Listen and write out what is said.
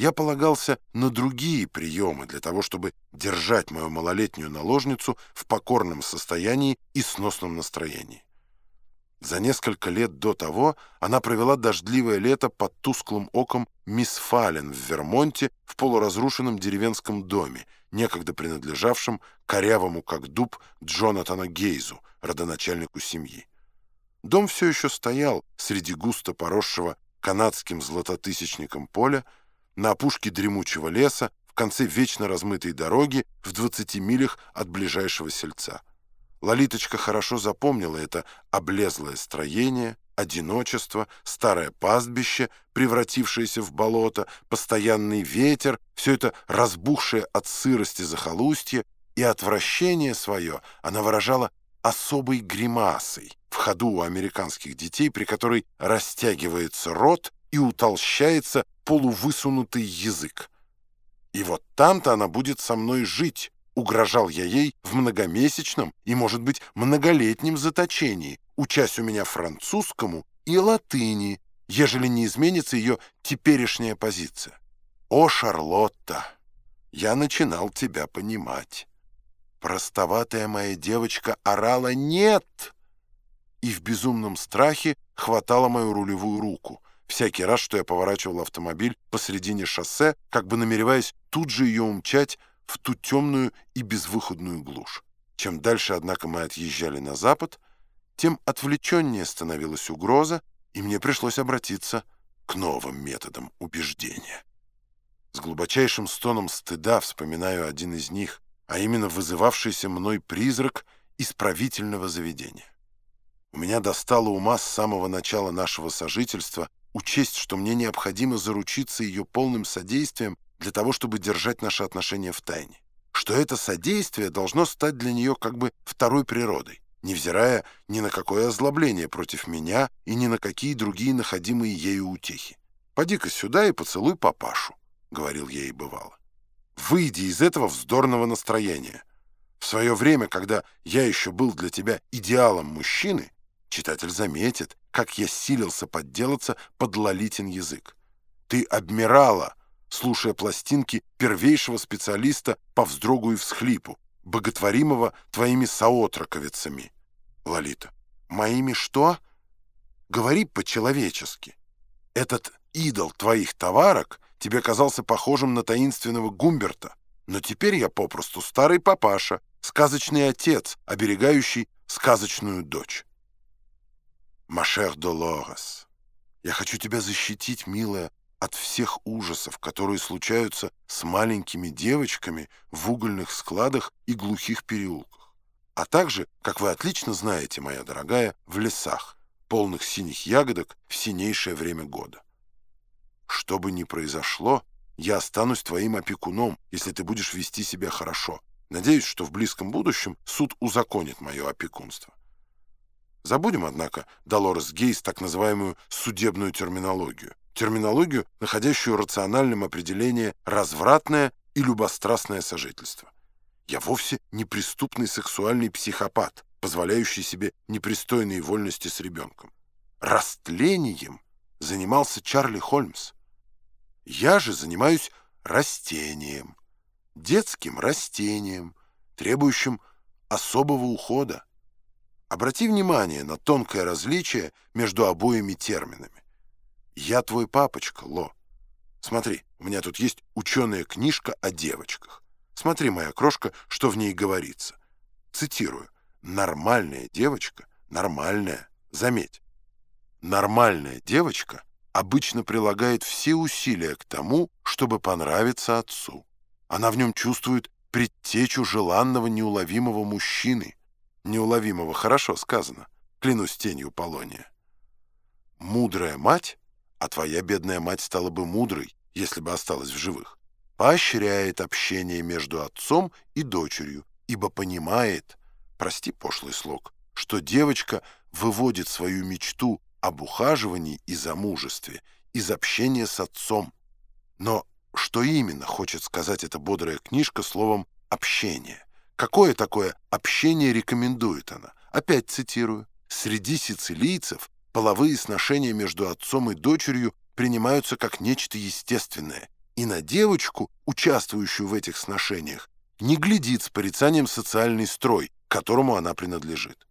я полагался на другие приемы для того, чтобы держать мою малолетнюю наложницу в покорном состоянии и сносном настроении. За несколько лет до того она провела дождливое лето под тусклым оком мисс Фален в Вермонте в полуразрушенном деревенском доме, некогда принадлежавшем корявому как дуб Джонатана Гейзу, родоначальнику семьи. Дом все еще стоял среди густо поросшего канадским златотысячником поля, на опушке дремучего леса, в конце вечно размытой дороги в 20 милях от ближайшего сельца. Лолиточка хорошо запомнила это облезлое строение, одиночество, старое пастбище, превратившееся в болото, постоянный ветер, все это разбухшее от сырости захолустье, и отвращение свое она выражала особой гримасой в ходу у американских детей, при которой растягивается рот и утолщается полувысунутый язык. И вот там-то она будет со мной жить, Угрожал я ей в многомесячном и, может быть, многолетнем заточении, учась у меня французскому и латыни, ежели не изменится ее теперешняя позиция. О, Шарлотта, я начинал тебя понимать. Простоватая моя девочка орала «нет!» и в безумном страхе хватала мою рулевую руку. Всякий раз, что я поворачивал автомобиль посредине шоссе, как бы намереваясь тут же ее умчать в ту темную и безвыходную глушь. Чем дальше, однако, мы отъезжали на запад, тем отвлеченнее становилась угроза, и мне пришлось обратиться к новым методам убеждения. С глубочайшим стоном стыда вспоминаю один из них, а именно вызывавшийся мной призрак исправительного заведения. У меня достало ума с самого начала нашего сожительства учесть, что мне необходимо заручиться ее полным содействием для того, чтобы держать наши отношения в тайне. Что это содействие должно стать для нее как бы второй природой, невзирая ни на какое озлобление против меня и ни на какие другие находимые ею утехи. «Поди-ка сюда и поцелуй папашу», — говорил я ей бывало. «Выйди из этого вздорного настроения. В свое время, когда я еще был для тебя идеалом мужчины, читатель заметит, как я силился подделаться под лолитин язык. Ты обмирала, слушая пластинки первейшего специалиста по вздрогу и всхлипу, боготворимого твоими соотроковицами. Лолита. Моими что? Говори по-человечески. Этот идол твоих товарок тебе казался похожим на таинственного Гумберта, но теперь я попросту старый папаша, сказочный отец, оберегающий сказочную дочь. Машер Долорес, я хочу тебя защитить, милая, от всех ужасов, которые случаются с маленькими девочками в угольных складах и глухих переулках, а также, как вы отлично знаете, моя дорогая, в лесах, полных синих ягодок в синейшее время года. Что бы ни произошло, я останусь твоим опекуном, если ты будешь вести себя хорошо. Надеюсь, что в близком будущем суд узаконит мое опекунство. Забудем, однако, Долорес Гейс так называемую судебную терминологию терминологию, находящую рациональным определение «развратное» и «любострастное сожительство». Я вовсе не преступный сексуальный психопат, позволяющий себе непристойные вольности с ребенком. Растлением занимался Чарли Холмс. Я же занимаюсь растением, детским растением, требующим особого ухода. Обрати внимание на тонкое различие между обоими терминами. «Я твой папочка, Ло. Смотри, у меня тут есть ученая книжка о девочках. Смотри, моя крошка, что в ней говорится. Цитирую. «Нормальная девочка, нормальная, заметь, нормальная девочка обычно прилагает все усилия к тому, чтобы понравиться отцу. Она в нем чувствует предтечу желанного неуловимого мужчины. Неуловимого хорошо сказано, клянусь тенью Полония. Мудрая мать а твоя бедная мать стала бы мудрой, если бы осталась в живых, поощряет общение между отцом и дочерью, ибо понимает, прости пошлый слог, что девочка выводит свою мечту об ухаживании и замужестве из общения с отцом. Но что именно хочет сказать эта бодрая книжка словом «общение»? Какое такое общение рекомендует она? Опять цитирую. «Среди сицилийцев половые сношения между отцом и дочерью принимаются как нечто естественное, и на девочку, участвующую в этих сношениях, не глядит с порицанием социальный строй, к которому она принадлежит.